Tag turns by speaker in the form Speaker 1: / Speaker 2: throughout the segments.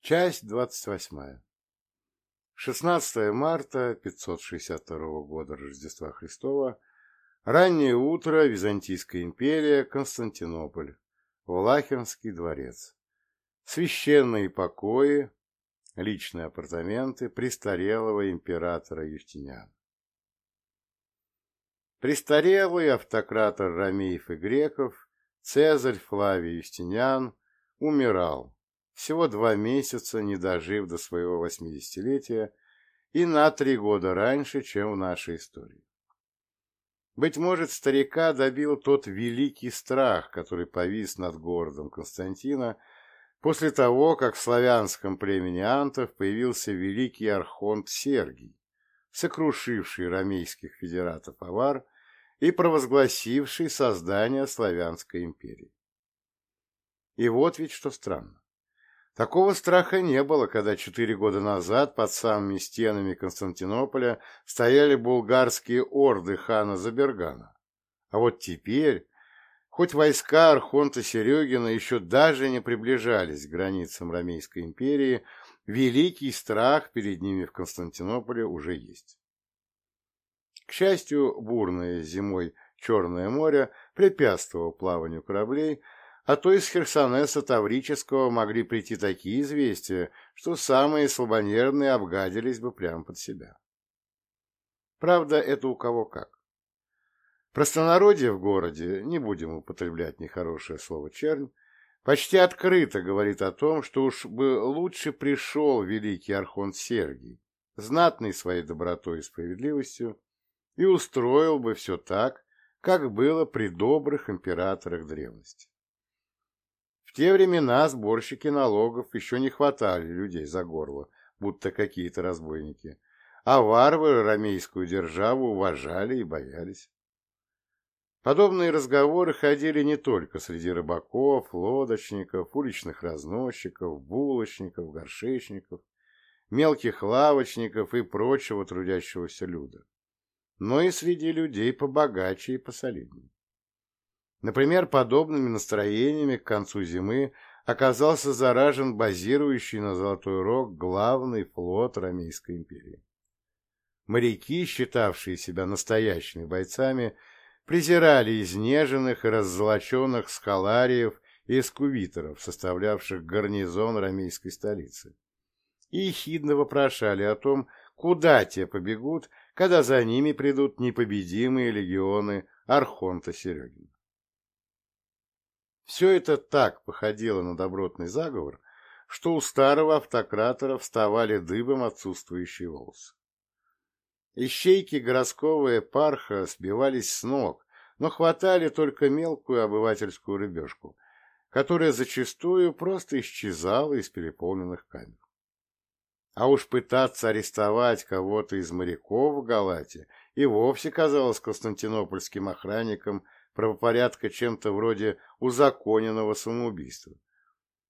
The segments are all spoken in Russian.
Speaker 1: Часть двадцать восьмая. 16 марта 562 года Рождества Христова. Раннее утро. Византийская империя. Константинополь. Влахернский дворец. Священные покои. Личные апартаменты престарелого императора Юстиниана. Престарелый автократор ромеев и греков, Цезарь Флавий Юстиниан, умирал всего два месяца, не дожив до своего восьмидесятилетия, и на три года раньше, чем в нашей истории. Быть может, старика добил тот великий страх, который повис над городом Константина после того, как в славянском племени антов появился великий архонт Сергий, сокрушивший ромейских федератов авар и провозгласивший создание славянской империи. И вот ведь что странно. Такого страха не было, когда четыре года назад под самыми стенами Константинополя стояли булгарские орды хана Забергана. А вот теперь, хоть войска Архонта Серегина еще даже не приближались к границам Ромейской империи, великий страх перед ними в Константинополе уже есть. К счастью, бурное зимой Черное море препятствовало плаванию кораблей, а то из Херсонеса Таврического могли прийти такие известия, что самые слабонервные обгадились бы прямо под себя. Правда, это у кого как. Простонародье в городе, не будем употреблять нехорошее слово «чернь», почти открыто говорит о том, что уж бы лучше пришел великий архонт Сергий, знатный своей добротой и справедливостью, и устроил бы все так, как было при добрых императорах древности. Те времена сборщики налогов еще не хватали людей за горло, будто какие-то разбойники, а варвары ромейскую державу уважали и боялись. Подобные разговоры ходили не только среди рыбаков, лодочников, уличных разносчиков, булочников, горшечников, мелких лавочников и прочего трудящегося люда, но и среди людей побогаче и посолиднее. Например, подобными настроениями к концу зимы оказался заражен базирующий на Золотой Рог главный флот Ромейской империи. Моряки, считавшие себя настоящими бойцами, презирали изнеженных и раззолоченных скалариев и эскувиторов, составлявших гарнизон ромейской столицы, и ехидно вопрошали о том, куда те побегут, когда за ними придут непобедимые легионы Архонта Серегина. Все это так походило на добротный заговор, что у старого автократора вставали дыбом отсутствующие волосы. Ищейки городского эпарха сбивались с ног, но хватали только мелкую обывательскую рыбешку, которая зачастую просто исчезала из переполненных камер. А уж пытаться арестовать кого-то из моряков в Галате и вовсе казалось константинопольским охранникам правопорядка чем-то вроде узаконенного самоубийства.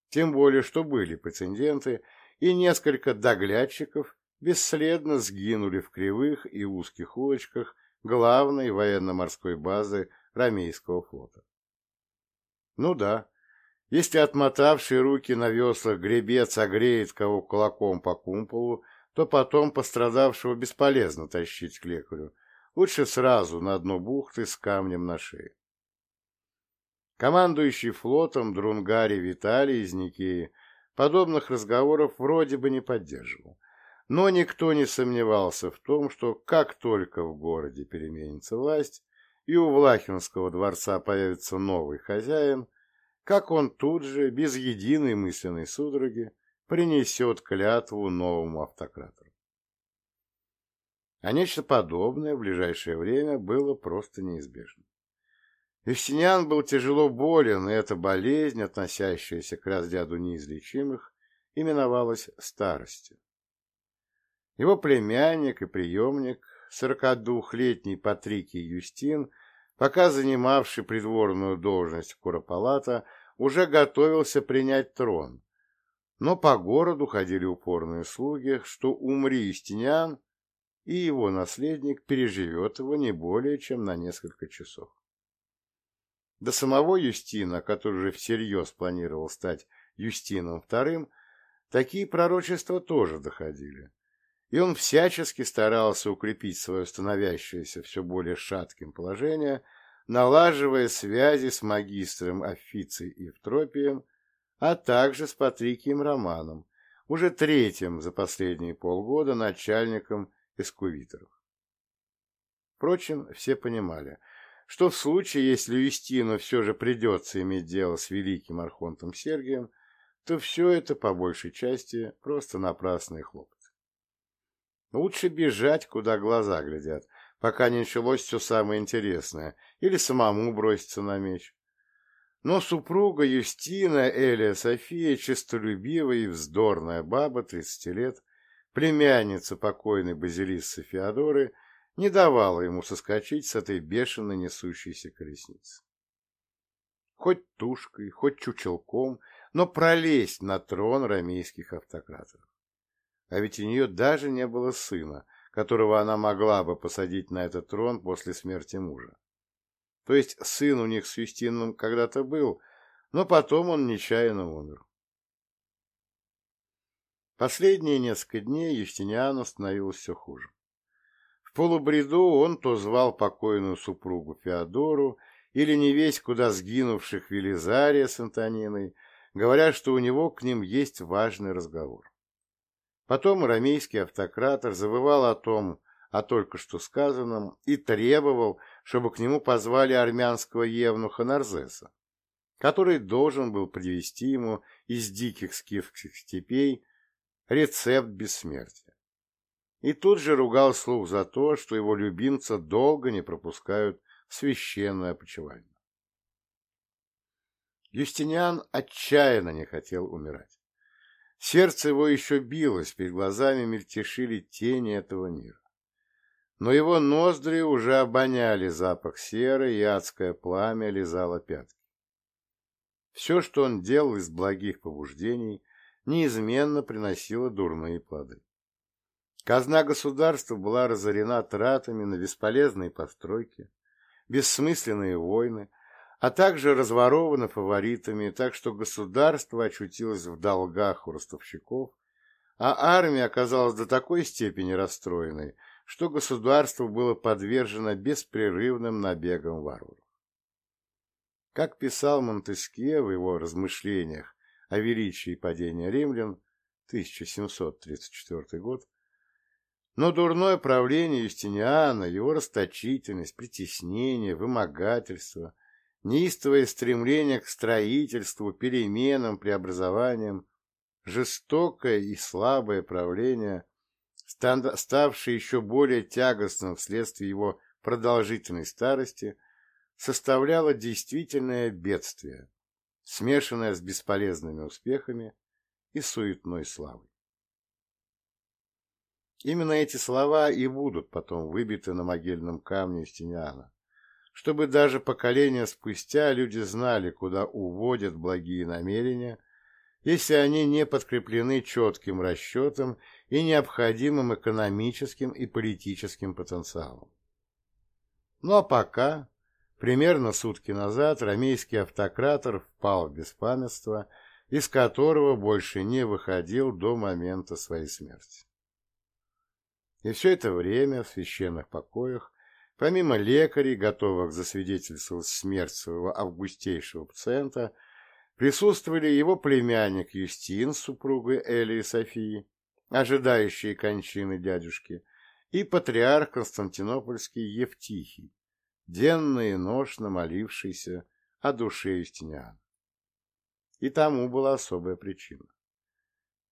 Speaker 1: Тем более, что были прецеденты, и несколько доглядчиков бесследно сгинули в кривых и узких улочках главной военно-морской базы Ромейского флота. Ну да, если отмотавший руки на веслах гребец огреет кого кулаком по кумполу, то потом пострадавшего бесполезно тащить к лекарю, лучше сразу на дно бухты с камнем на шее. Командующий флотом Друнгари Виталий из Никеи подобных разговоров вроде бы не поддерживал. Но никто не сомневался в том, что как только в городе переменится власть и у Влахинского дворца появится новый хозяин, как он тут же, без единой мысленной судороги, принесет клятву новому автократору. А нечто подобное в ближайшее время было просто неизбежно. Евстиниан был тяжело болен, и эта болезнь, относящаяся к разряду неизлечимых, именовалась старостью. Его племянник и приемник, 42-летний Патрикий Юстин, пока занимавший придворную должность Куропалата, уже готовился принять трон. Но по городу ходили упорные слуги, что умри Юстиниан, и его наследник переживет его не более чем на несколько часов. До самого Юстина, который же всерьез планировал стать Юстином II, такие пророчества тоже доходили, и он всячески старался укрепить свое становящееся все более шатким положение, налаживая связи с магистром Офицей Евтропием, а также с Патрикием Романом, уже третьим за последние полгода начальником эскувиторов. Впрочем, все понимали, что в случае, если Юстину все же придется иметь дело с великим архонтом Сергием, то все это, по большей части, просто напрасные хлопоты. Лучше бежать, куда глаза глядят, пока не началось все самое интересное, или самому броситься на меч. Но супруга Юстина, Элия София, честолюбивая и вздорная баба, 30 лет, племянница покойной базилиссы Феодоры, не давала ему соскочить с этой бешено несущейся колесницы. Хоть тушкой, хоть чучелком, но пролезть на трон рамейских автократов. А ведь у нее даже не было сына, которого она могла бы посадить на этот трон после смерти мужа. То есть сын у них с Юстином когда-то был, но потом он нечаянно умер. Последние несколько дней Юстиниану становилось все хуже. В полубреду он то звал покойную супругу Феодору или не весь куда сгинувших Велизария с Антониной, говоря, что у него к ним есть важный разговор. Потом рамейский автократор забывал о том, о только что сказанном, и требовал, чтобы к нему позвали армянского евнуха Нарзеса, который должен был привести ему из диких скифских степей рецепт бессмертия. И тут же ругал слух за то, что его любимца долго не пропускают в священное почивание. Юстиниан отчаянно не хотел умирать. Сердце его еще билось, перед глазами мельтешили тени этого мира но его ноздри уже обоняли запах серы, и адское пламя лизало пятки. Все, что он делал из благих побуждений, неизменно приносило дурные плоды. Казна государства была разорена тратами на бесполезные постройки, бессмысленные войны, а также разворована фаворитами, так что государство очутилось в долгах у ростовщиков, а армия оказалась до такой степени расстроенной, что государство было подвержено беспрерывным набегам варваров. Как писал Монтескье в его размышлениях о величии падения римлян, 1734 год, но дурное правление Юстиниана, его расточительность, притеснение, вымогательство, неистовое стремление к строительству, переменам, преобразованиям, жестокое и слабое правление ставший еще более тягостным вследствие его продолжительной старости, составляло действительное бедствие, смешанное с бесполезными успехами и суетной славой. Именно эти слова и будут потом выбиты на могильном камне Стениана, чтобы даже поколения спустя люди знали, куда уводят благие намерения, если они не подкреплены четким расчетом и необходимым экономическим и политическим потенциалом. Ну а пока, примерно сутки назад, рамейский автократор впал в беспамятство, из которого больше не выходил до момента своей смерти. И все это время в священных покоях, помимо лекарей, готовых засвидетельствовать смерть своего августейшего пациента, присутствовали его племянник Юстин с супругой Эли и Софии, ожидающие кончины дядюшки, и патриарх Константинопольский Евтихий, денно и ношно молившийся о душе Юстиниана. И тому была особая причина.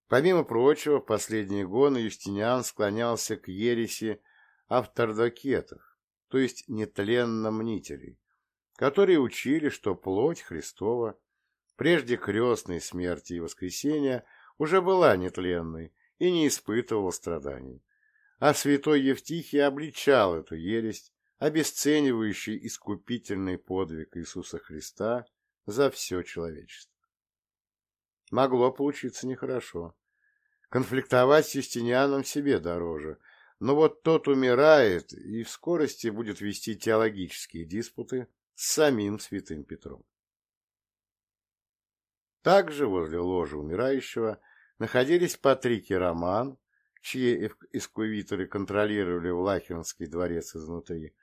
Speaker 1: Помимо прочего, в последние годы Юстиниан склонялся к ереси автордокетов, то есть нетленно-мнителей, которые учили, что плоть Христова прежде крестной смерти и воскресения уже была нетленной и не испытывал страданий. А святой Евтихий обличал эту ересь, обесценивающий искупительный подвиг Иисуса Христа за все человечество. Могло получиться нехорошо. Конфликтовать с Юстинианом себе дороже, но вот тот умирает и в скорости будет вести теологические диспуты с самим святым Петром. Также возле ложа умирающего находились Патрик Роман, чьи эскувиторы контролировали Влахернский дворец изнутри,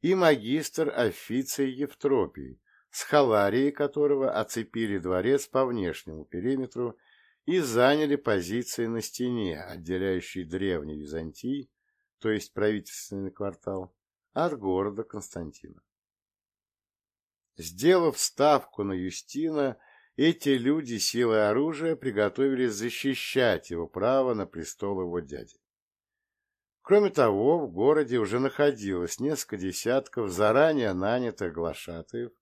Speaker 1: и магистр Официй Евтропий, с халарией которого оцепили дворец по внешнему периметру и заняли позиции на стене, отделяющей древний Византий, то есть правительственный квартал, от города Константина. Сделав ставку на Юстина, эти люди силой оружия приготовились защищать его право на престол его дяди. Кроме того, в городе уже находилось несколько десятков заранее нанятых глашатаев,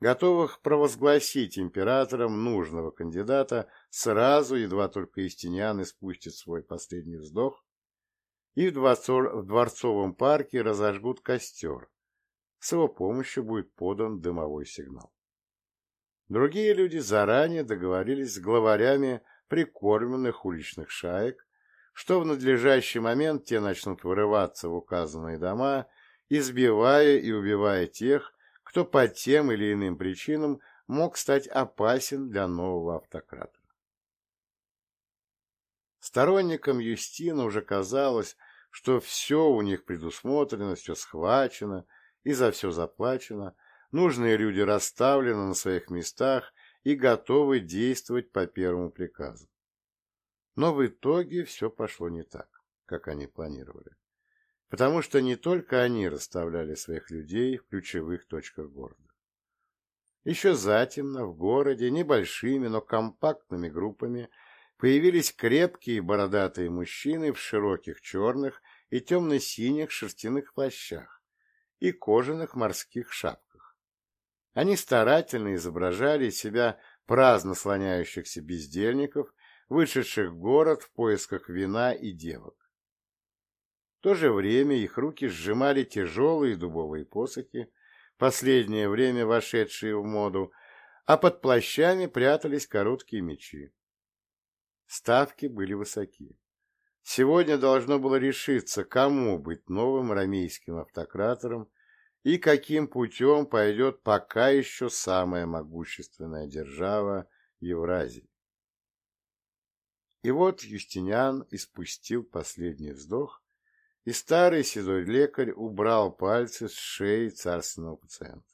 Speaker 1: готовых провозгласить императором нужного кандидата сразу, едва только Истиниан испустит свой последний вздох, и в дворцовом парке разожгут костер. С его помощью будет подан дымовой сигнал. Другие люди заранее договорились с главарями прикормленных уличных шаек, что в надлежащий момент те начнут вырываться в указанные дома, избивая и убивая тех, кто по тем или иным причинам мог стать опасен для нового автократора. Сторонникам Юстина уже казалось, что все у них предусмотрено, все схвачено и за все заплачено, нужные люди расставлены на своих местах и готовы действовать по первому приказу. Но в итоге все пошло не так, как они планировали потому что не только они расставляли своих людей в ключевых точках города. Еще затемно в городе небольшими, но компактными группами появились крепкие бородатые мужчины в широких черных и темно-синих шерстяных плащах и кожаных морских шапках. Они старательно изображали из себя праздно слоняющихся бездельников, вышедших в город в поисках вина и девок то же время их руки сжимали тяжелые дубовые посохи, последнее время вошедшие в моду, а под плащами прятались короткие мечи. Ставки были высоки. Сегодня должно было решиться, кому быть новым рамейским автократором и каким путем пойдет пока еще самая могущественная держава Евразии. И вот Юстиниан испустил последний вздох, и старый седой лекарь убрал пальцы с шеи царственного пациента.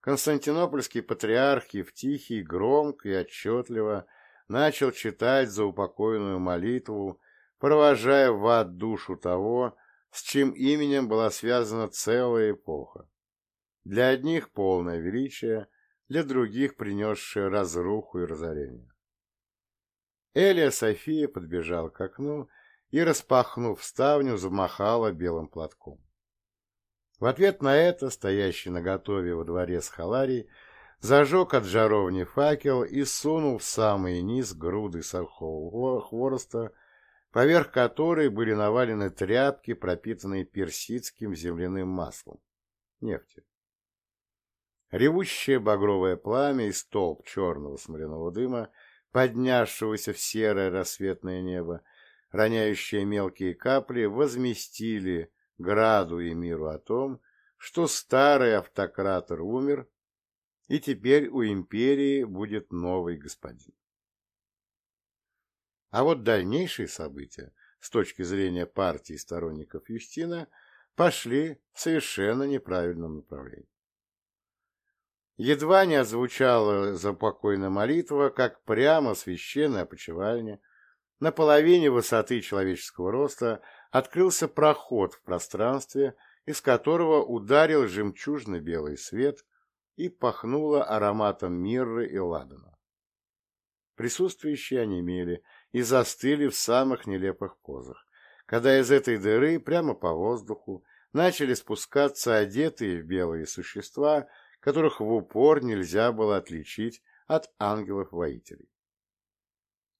Speaker 1: Константинопольский патриарх Евтихий громко и отчетливо начал читать заупокойную молитву, провожая в ад душу того, с чьим именем была связана целая эпоха. Для одних полное величие, для других принесшее разруху и разорение. Элия София подбежал к окну и, распахнув ставню, замахала белым платком. В ответ на это, стоящий на готове во дворе с халарий, зажег от жаровни факел и сунул в самый низ груды сухого хвороста, поверх которой были навалены тряпки, пропитанные персидским земляным маслом, нефтью. Ревущее багровое пламя и столб черного смоляного дыма, поднявшегося в серое рассветное небо, роняющие мелкие капли, возместили Граду и миру о том, что старый автократор умер, и теперь у империи будет новый господин. А вот дальнейшие события, с точки зрения партии сторонников Юстина, пошли в совершенно неправильном направлении. Едва не озвучала запокойная молитва, как прямо священная опочивальня на половине высоты человеческого роста открылся проход в пространстве, из которого ударил жемчужно-белый свет и пахнуло ароматом мирры и ладана. Присутствующие онемели и застыли в самых нелепых позах, когда из этой дыры прямо по воздуху начали спускаться одетые в белые существа, которых в упор нельзя было отличить от ангелов-воителей.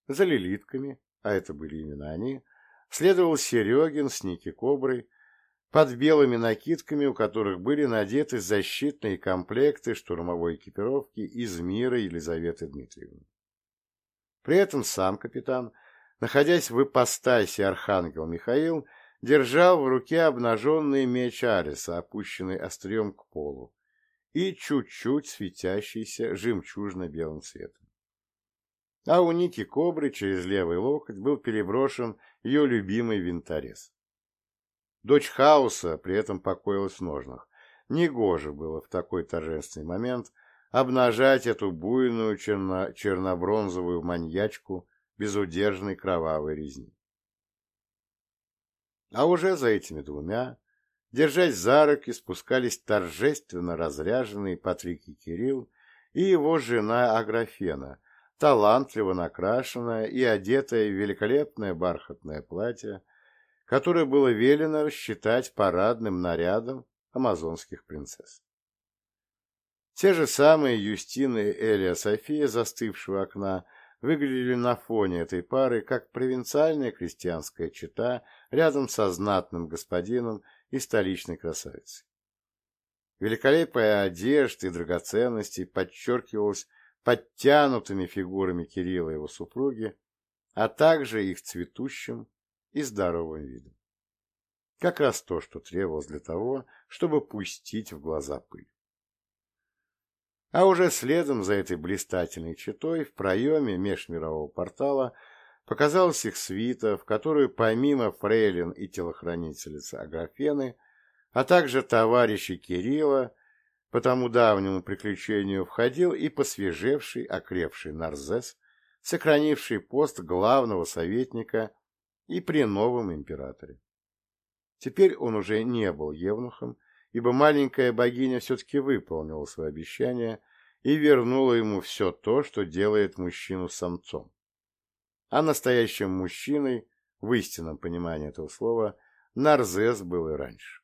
Speaker 1: За лилитками а это были именно они, следовал Серегин с Ники Коброй, под белыми накидками, у которых были надеты защитные комплекты штурмовой экипировки из мира Елизаветы Дмитриевны. При этом сам капитан, находясь в ипостаси архангел Михаил, держал в руке обнаженный меч Ариса, опущенный острием к полу, и чуть-чуть светящийся жемчужно-белым цветом. А у Ники Кобры через левый локоть был переброшен ее любимый винторез. Дочь хаоса при этом покоилась в ножнах. Негоже было в такой торжественный момент обнажать эту буйную черно чернобронзовую маньячку безудержной кровавой резни. А уже за этими двумя, держась за руки, спускались торжественно разряженные Патрик и Кирилл и его жена Аграфена, талантливо накрашенная и одетая в великолепное бархатное платье, которое было велено считать парадным нарядом амазонских принцесс. Те же самые Юстина и Элия София, застывшего окна, выглядели на фоне этой пары как провинциальная крестьянская чета рядом со знатным господином и столичной красавицей. Великолепие одежды и драгоценностей подчеркивалось подтянутыми фигурами Кирилла и его супруги, а также их цветущим и здоровым видом. Как раз то, что требовалось для того, чтобы пустить в глаза пыль. А уже следом за этой блистательной четой в проеме межмирового портала показалась их свита, в которую помимо фрейлин и телохранительницы Аграфены, а также товарищи Кирилла, по тому давнему приключению входил и посвежевший, окрепший Нарзес, сохранивший пост главного советника и при новом императоре. Теперь он уже не был евнухом, ибо маленькая богиня все-таки выполнила свое обещание и вернула ему все то, что делает мужчину самцом. А настоящим мужчиной, в истинном понимании этого слова, Нарзес был и раньше.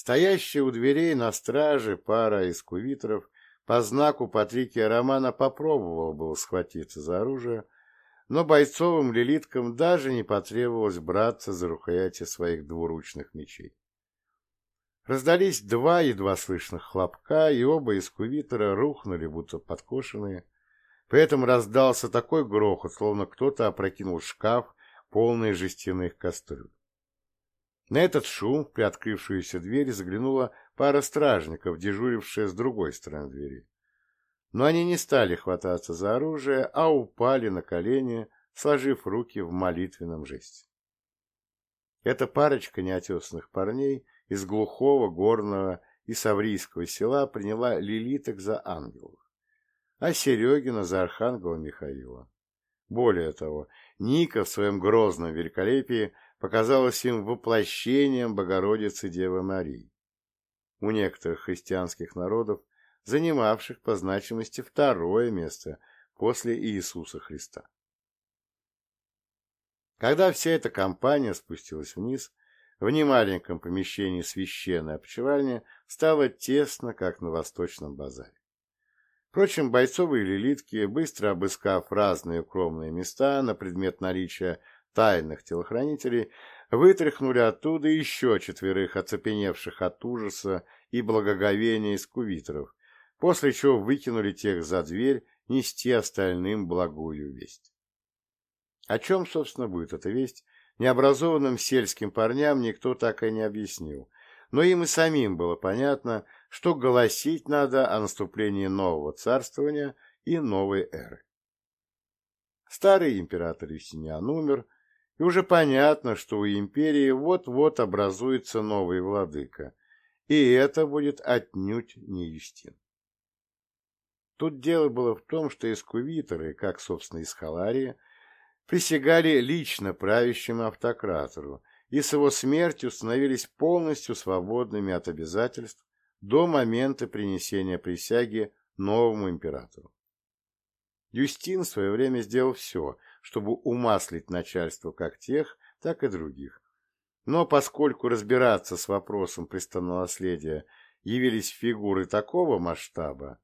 Speaker 1: Стоящая у дверей на страже пара из кувиторов по знаку Патрикия Романа попробовала было схватиться за оружие, но бойцовым лилиткам даже не потребовалось браться за рукояти своих двуручных мечей. Раздались два едва слышных хлопка, и оба эскувитора рухнули, будто подкошенные. При этом раздался такой грохот, словно кто-то опрокинул шкаф, полный жестяных кастрюль. На этот шум в приоткрывшуюся дверь заглянула пара стражников, дежурившая с другой стороны двери. Но они не стали хвататься за оружие, а упали на колени, сложив руки в молитвенном жесте. Эта парочка неотесанных парней из глухого горного и саврийского села приняла лилиток за ангелов, а Серегина за архангела Михаила. Более того, Ника в своем грозном великолепии показалась им воплощением Богородицы Девы Марии. У некоторых христианских народов занимавших по значимости второе место после Иисуса Христа. Когда вся эта компания спустилась вниз, в немаленьком помещении священной опочивальни стало тесно, как на Восточном базаре. Впрочем, бойцовые лилитки, быстро обыскав разные укромные места на предмет наличия тайных телохранителей, вытряхнули оттуда еще четверых оцепеневших от ужаса и благоговения искувиторов, после чего выкинули тех за дверь нести остальным благую весть. О чем, собственно, будет эта весть, необразованным сельским парням никто так и не объяснил, но им и самим было понятно, что голосить надо о наступлении нового царствования и новой эры. Старый император Юстиниан умер, и уже понятно, что у империи вот-вот образуется новый владыка, и это будет отнюдь не Юстин. Тут дело было в том, что эскувиторы, как, собственно, и Схалария, присягали лично правящему автократору и с его смертью становились полностью свободными от обязательств до момента принесения присяги новому императору. Юстин в свое время сделал все, чтобы умаслить начальство как тех, так и других. Но поскольку разбираться с вопросом престолонаследия явились фигуры такого масштаба,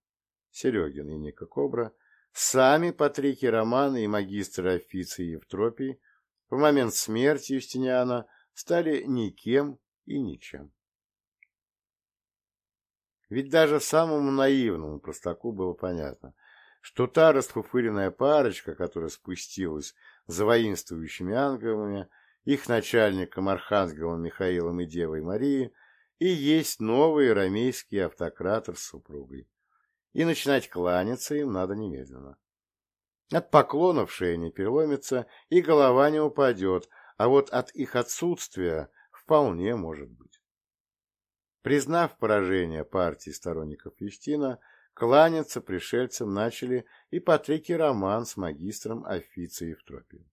Speaker 1: Серегин и Ника Кобра, сами Патрики Роман и магистр Официй Евтропий в момент смерти Юстиниана стали никем и ничем. Ведь даже самому наивному простаку было понятно, что та расфуфыренная парочка, которая спустилась за воинствующими ангелами, их начальником Архангелом Михаилом и Девой Марией, и есть новый ромейский автократор с супругой и начинать кланяться им надо немедленно. От поклонов шея не переломится, и голова не упадет, а вот от их отсутствия вполне может быть. Признав поражение партии сторонников Юстина, кланяться пришельцам начали и Патрик и Роман с магистром Офицей Евтропием.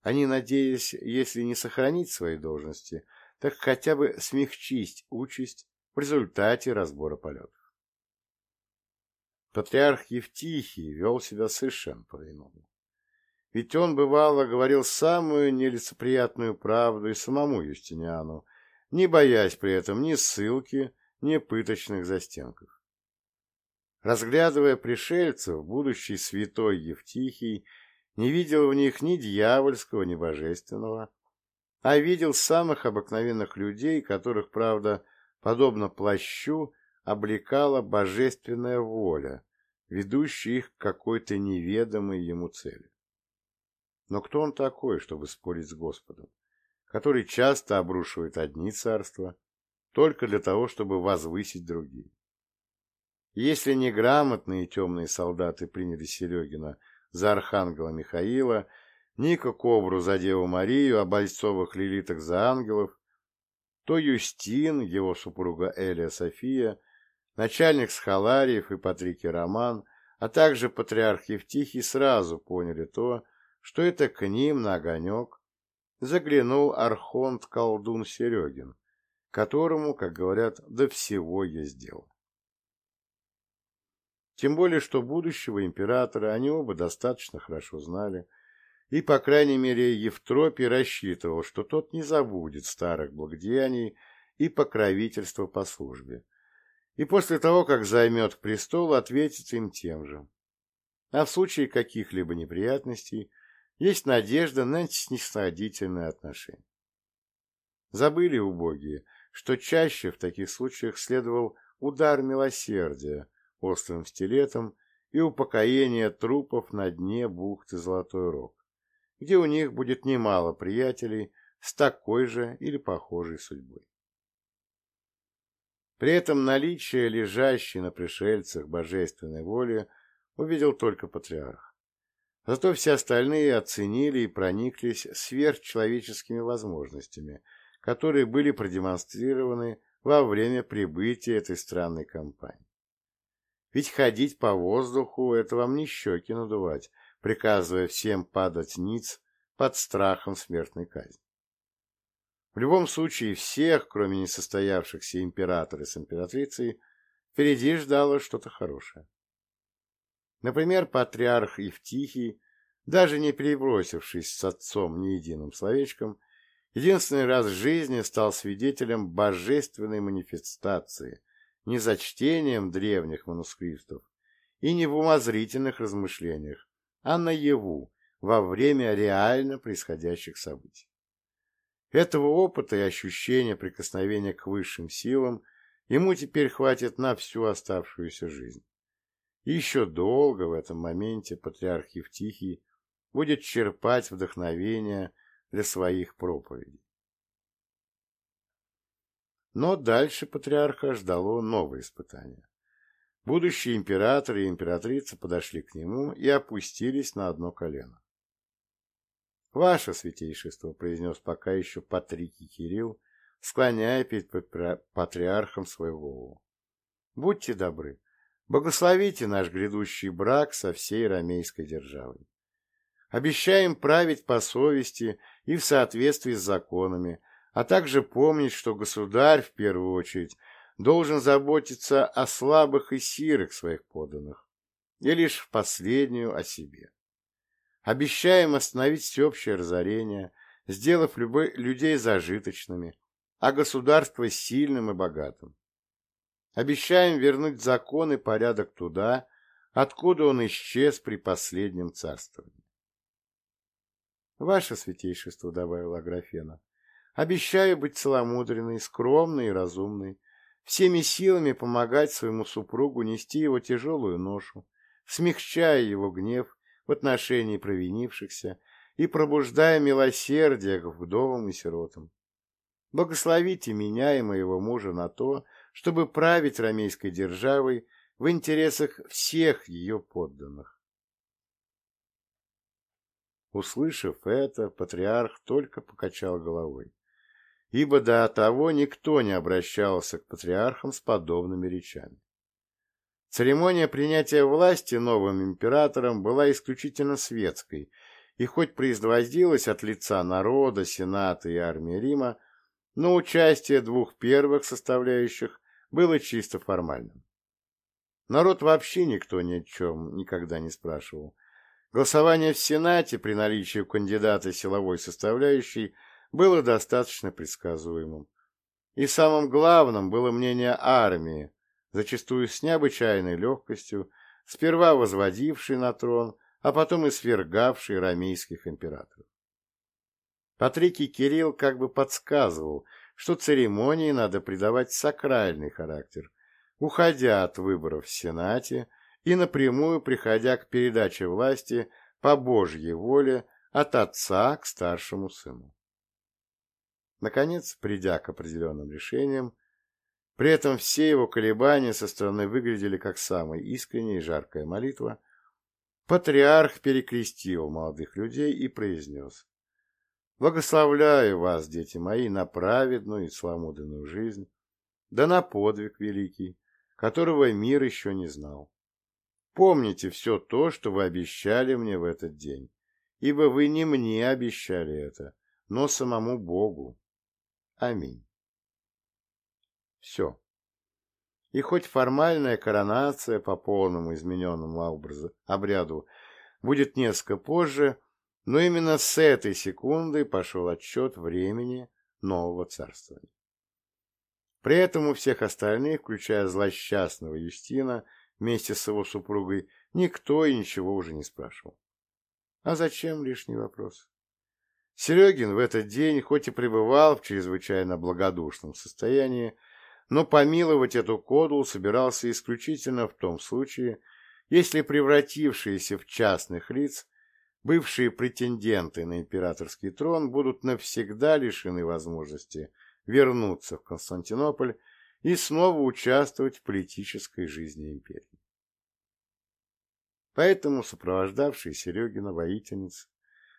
Speaker 1: Они надеялись, если не сохранить свои должности, так хотя бы смягчить участь в результате разбора полетов. Патриарх Евтихий вел себя совершенно по-иному. Ведь он, бывало, говорил самую нелицеприятную правду и самому Юстиниану, не боясь при этом ни ссылки, ни пыточных застенков. Разглядывая пришельцев, будущий святой Евтихий не видел в них ни дьявольского, ни божественного, а видел самых обыкновенных людей, которых, правда, подобно плащу, облекала божественная воля, ведущая их к какой-то неведомой ему цели. Но кто он такой, чтобы спорить с Господом, который часто обрушивает одни царства только для того, чтобы возвысить другие? Если неграмотные темные солдаты приняли Серегина за архангела Михаила, Ника Ковру за Деву Марию, а бойцовых лилиток за ангелов, то Юстин, его супруга Элия София, начальник Схалариев и Патрикий Роман, а также патриарх Евтихий сразу поняли то, что это к ним на огонек заглянул архонт-колдун Серегин, которому, как говорят, до всего есть дело. Тем более, что будущего императора они оба достаточно хорошо знали, и, по крайней мере, Евтропий рассчитывал, что тот не забудет старых благодеяний и покровительства по службе, и после того, как займет престол, ответит им тем же. А в случае каких-либо неприятностей есть надежда на снисходительное отношение. Забыли убогие, что чаще в таких случаях следовал удар милосердия острым стилетом и упокоение трупов на дне бухты Золотой Рог, где у них будет немало приятелей с такой же или похожей судьбой. При этом наличие лежащей на пришельцах божественной воли увидел только патриарх. Зато все остальные оценили и прониклись сверхчеловеческими возможностями, которые были продемонстрированы во время прибытия этой странной компании. Ведь ходить по воздуху — это вам не щеки надувать, приказывая всем падать ниц под страхом смертной казни. В любом случае, всех, кроме несостоявшихся императора с императрицей, впереди ждало что-то хорошее. Например, патриарх Евтихий, даже не перебросившись с отцом ни единым словечком, единственный раз в жизни стал свидетелем божественной манифестации, не за чтением древних манускриптов и не в умозрительных размышлениях, а наяву, во время реально происходящих событий. Этого опыта и ощущения прикосновения к высшим силам ему теперь хватит на всю оставшуюся жизнь. И еще долго в этом моменте патриарх Евтихий будет черпать вдохновение для своих проповедей. Но дальше патриарха ждало новое испытание. Будущие император и императрица подошли к нему и опустились на одно колено. «Ваше святейшество», — произнес пока еще Патрикий Кирилл, склоняя перед патриархом свою голову. «Будьте добры, благословите наш грядущий брак со всей ромейской державой. Обещаем править по совести и в соответствии с законами, а также помнить, что государь, в первую очередь, должен заботиться о слабых и сирых своих подданных, и лишь в последнюю о себе. Обещаем остановить всеобщее разорение, сделав любой, людей зажиточными, а государство сильным и богатым. Обещаем вернуть закон и порядок туда, откуда он исчез при последнем царствовании. «Ваше святейшество», — добавила Аграфена, — «обещаю быть целомудренной, скромной и разумной, всеми силами помогать своему супругу нести его тяжелую ношу, смягчая его гнев в отношении провинившихся и пробуждая милосердие к вдовам и сиротам. Благословите меня и моего мужа на то, чтобы править ромейской державой в интересах всех ее подданных. Услышав это, патриарх только покачал головой, ибо до того никто не обращался к патриархам с подобными речами. Церемония принятия власти новым императором была исключительно светской, и хоть производилась от лица народа, сената и армии Рима, но участие двух первых составляющих было чисто формальным. Народ вообще никто ни о чем никогда не спрашивал. Голосование в Сенате при наличии кандидата силовой составляющей было достаточно предсказуемым. И самым главным было мнение армии, зачастую с необычайной легкостью, сперва возводившей на трон, а потом и свергавший рамейских императоров. Патрикий Кирилл как бы подсказывал, что церемонии надо придавать сакральный характер, уходя от выборов в Сенате и напрямую приходя к передаче власти по Божьей воле от отца к старшему сыну. Наконец, придя к определенным решениям, при этом все его колебания со стороны выглядели как самая искренняя и жаркая молитва, патриарх перекрестил молодых людей и произнес Благословляю вас, дети мои, на праведную и сломудренную жизнь, да на подвиг великий, которого мир еще не знал. Помните все то, что вы обещали мне в этот день, ибо вы не мне обещали это, но самому Богу. Аминь. Все. И хоть формальная коронация по полному измененному образу, обряду будет несколько позже, но именно с этой секунды пошел отсчет времени нового царствования. При этом у всех остальных, включая злосчастного Юстина, вместе с его супругой, никто и ничего уже не спрашивал. А зачем лишний вопрос? Серегин в этот день хоть и пребывал в чрезвычайно благодушном состоянии, но помиловать эту коду собирался исключительно в том случае, если превратившиеся в частных лиц бывшие претенденты на императорский трон будут навсегда лишены возможности вернуться в Константинополь и снова участвовать в политической жизни империи. Поэтому сопровождавшие Серегина воительницы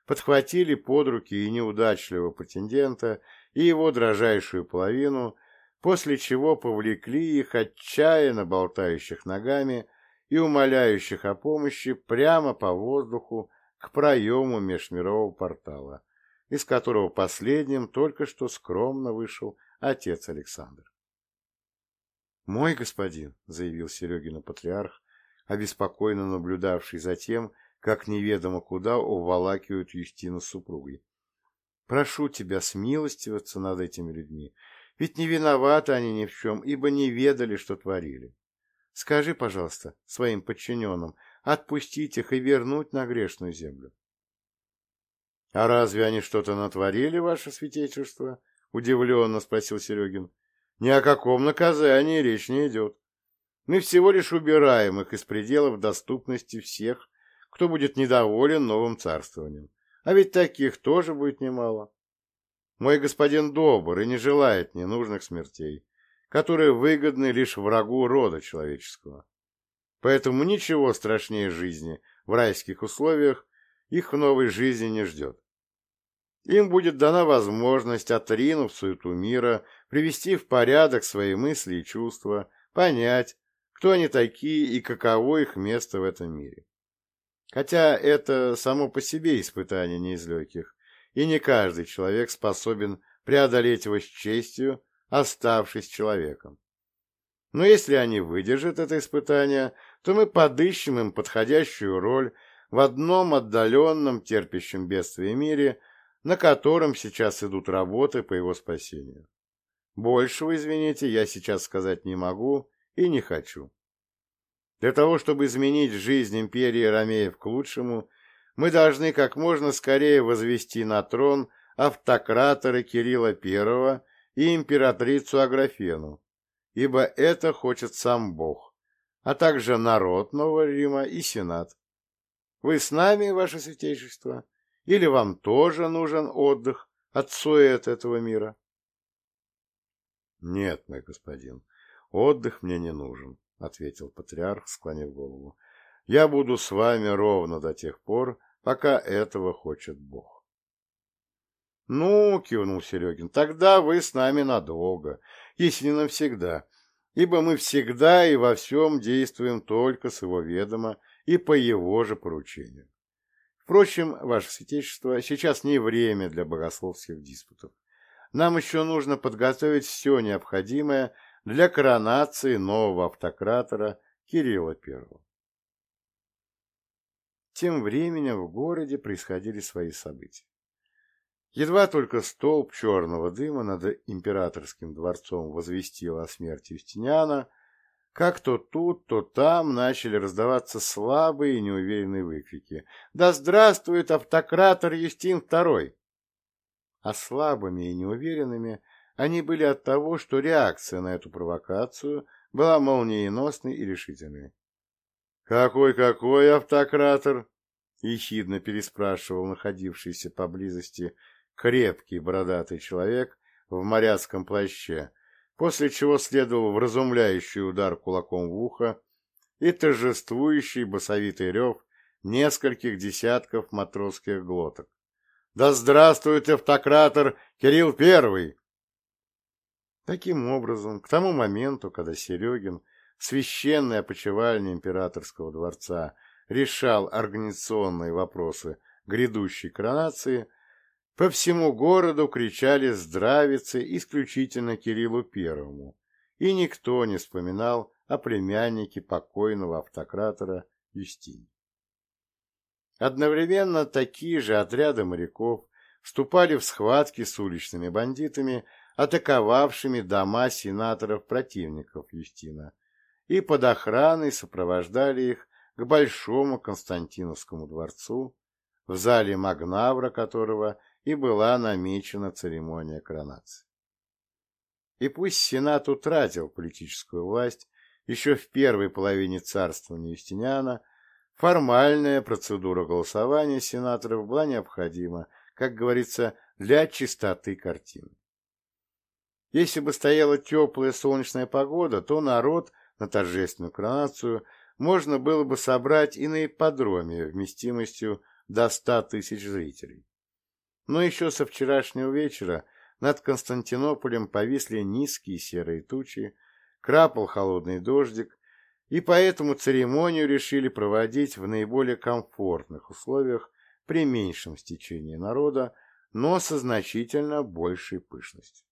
Speaker 1: подхватили под руки и неудачливого претендента, и его дрожайшую половину, после чего повлекли их, отчаянно болтающих ногами и умоляющих о помощи, прямо по воздуху к проему межмирового портала, из которого последним только что скромно вышел отец Александр. «Мой господин», — заявил Серегина патриарх, обеспокоенно наблюдавший за тем, как неведомо куда уволакивают Юстину с супругой. «Прошу тебя смилостиваться над этими людьми, ведь не виноваты они ни в чем, ибо не ведали, что творили. Скажи, пожалуйста, своим подчиненным, отпустить их и вернуть на грешную землю. — А разве они что-то натворили, ваше святейшество? — удивленно спросил Серегин. — Ни о каком наказании речь не идет. Мы всего лишь убираем их из пределов доступности всех, кто будет недоволен новым царствованием. А ведь таких тоже будет немало. Мой господин добр и не желает ненужных смертей, которые выгодны лишь врагу рода человеческого. Поэтому ничего страшнее жизни в райских условиях их в новой жизни не ждет. Им будет дана возможность, отринув суету мира, привести в порядок свои мысли и чувства, понять, кто они такие и каково их место в этом мире. Хотя это само по себе испытание не из легких, и не каждый человек способен преодолеть его с честью, оставшись человеком. Но если они выдержат это испытание, то мы подыщем им подходящую роль в одном отдаленном терпящем бедствие мире, на котором сейчас идут работы по его спасению. Большего, извините, я сейчас сказать не могу и не хочу. Для того, чтобы изменить жизнь империи Ромеев к лучшему, мы должны как можно скорее возвести на трон автократора Кирилла I и императрицу Аграфену, ибо это хочет сам Бог а также народ Нового Рима и Сенат. Вы с нами, ваше святейшество, или вам тоже нужен отдых от сует этого мира? Нет, мой господин, отдых мне не нужен, ответил патриарх, склонив голову. — Я буду с вами ровно до тех пор, пока этого хочет Бог. — Ну, — кивнул Серегин, — тогда вы с нами надолго, если не навсегда, ибо мы всегда и во всем действуем только с его ведома и по его же поручению. Впрочем, ваше святейшество, сейчас не время для богословских диспутов. Нам еще нужно подготовить все необходимое для коронации нового автократора Кирилла I. Тем временем в городе происходили свои события. Едва только столб черного дыма над императорским дворцом возвестил о смерти Юстиниана, как то тут, то там начали раздаваться слабые и неуверенные выкрики. «Да здравствует автократор Юстин II!» А слабыми и неуверенными они были от того, что реакция на эту провокацию была молниеносной и решительной. «Какой-какой автократор?» — ехидно переспрашивал находившийся поблизости крепкий бородатый человек в моряцком плаще, после чего следовал вразумляющий удар кулаком в ухо и торжествующий басовитый рев нескольких десятков матросских глоток. «Да здравствует автократор Кирилл Первый!» Таким образом, к тому моменту, когда Серегин, священный опочивальня императорского дворца, решал организационные вопросы грядущей коронации, по всему городу кричали здравицы исключительно Кириллу Первому, и никто не вспоминал о племяннике покойного автократора Юстине. Одновременно такие же отряды моряков вступали в схватки с уличными бандитами, атаковавшими дома сенаторов-противников Юстина, и под охраной сопровождали их к Большому Константиновскому дворцу, в зале Магнавра которого и была намечена церемония коронации. И пусть Сенат утратил политическую власть еще в первой половине царствования Юстиниана, формальная процедура голосования сенаторов была необходима, как говорится, для чистоты картины. Если бы стояла теплая солнечная погода, то народ на торжественную коронацию можно было бы собрать и на ипподроме вместимостью до ста тысяч зрителей. Но еще со вчерашнего вечера над Константинополем повисли низкие серые тучи, крапал холодный дождик, и поэтому церемонию решили проводить в наиболее комфортных условиях при меньшем стечении народа, но со значительно большей пышностью.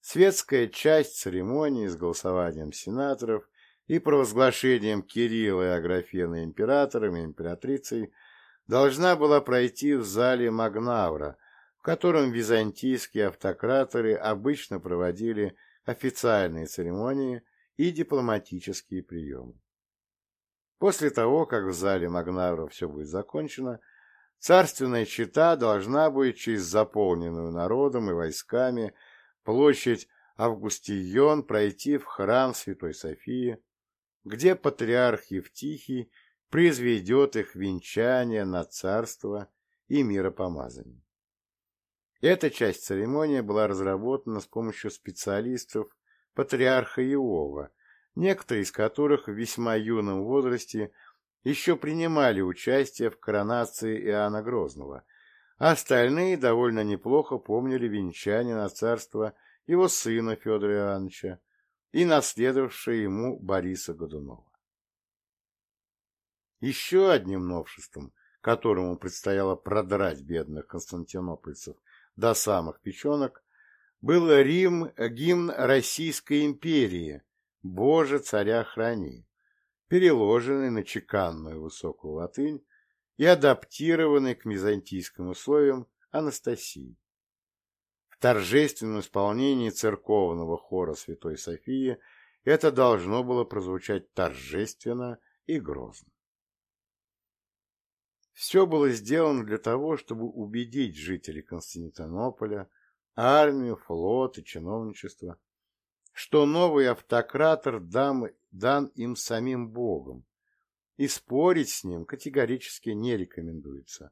Speaker 1: Светская часть церемонии с голосованием сенаторов и провозглашением Кирилла и Аграфены императором и императрицей – должна была пройти в зале Магнавра, в котором византийские автократоры обычно проводили официальные церемонии и дипломатические приемы. После того, как в зале Магнавра все будет закончено, царственная чита должна будет через заполненную народом и войсками площадь Августион пройти в храм Святой Софии, где патриарх Евтихий произведет их венчание на царство и миропомазание. Эта часть церемонии была разработана с помощью специалистов патриарха Иова, некоторые из которых в весьма юном возрасте еще принимали участие в коронации Иоанна Грозного, остальные довольно неплохо помнили венчание на царство его сына Федора Иоанновича и наследовавшего ему Бориса Годунова. Еще одним новшеством, которому предстояло продрать бедных константинопольцев до самых печенок, был Рим, гимн Российской империи «Боже, царя храни», переложенный на чеканную высокую латынь и адаптированный к византийским условиям Анастасии. В торжественном исполнении церковного хора Святой Софии это должно было прозвучать торжественно и грозно. Все было сделано для того, чтобы убедить жителей Константинополя, армию, флот и чиновничество, что новый автократор дан, дан им самим Богом, и спорить с ним категорически не рекомендуется,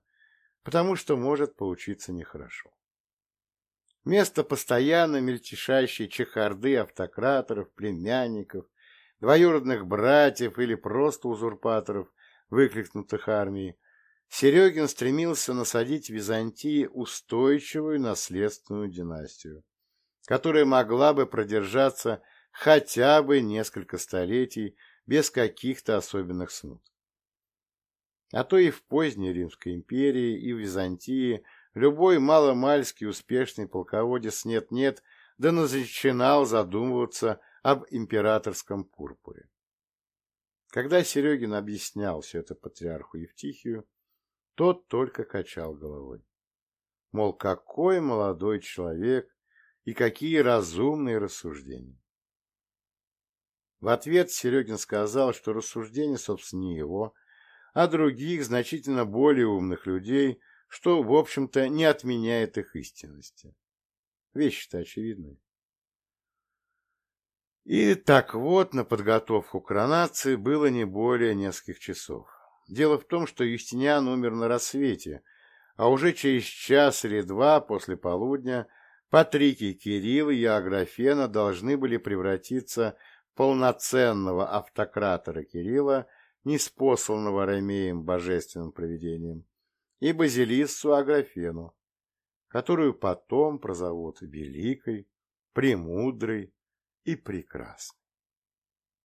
Speaker 1: потому что может получиться нехорошо. Вместо постоянно мельтешащей чехарды автократоров, племянников двоюродных братьев или просто узурпаторов, выкликнутых армией, Серегин стремился насадить в Византии устойчивую наследственную династию, которая могла бы продержаться хотя бы несколько столетий без каких-то особенных смут. А то и в поздней Римской империи, и в Византии любой маломальский успешный полководец нет-нет, да начинал задумываться об императорском пурпуре. Когда Серегин объяснял все это патриарху Евтихию, тот только качал головой. Мол, какой молодой человек и какие разумные рассуждения. В ответ Серегин сказал, что рассуждения, собственно, не его, а других, значительно более умных людей, что, в общем-то, не отменяет их истинности. Вещи-то очевидные. И так вот, на подготовку к коронации было не более нескольких часов. Дело в том, что Юстиниан умер на рассвете, а уже через час или два после полудня Патрикий Кирилл и Аграфена должны были превратиться в полноценного автократора Кирилла, неспосланного Ромеем божественным провидением, и Базилиссу Аграфену, которую потом прозовут Великой, Премудрой и Прекрасной.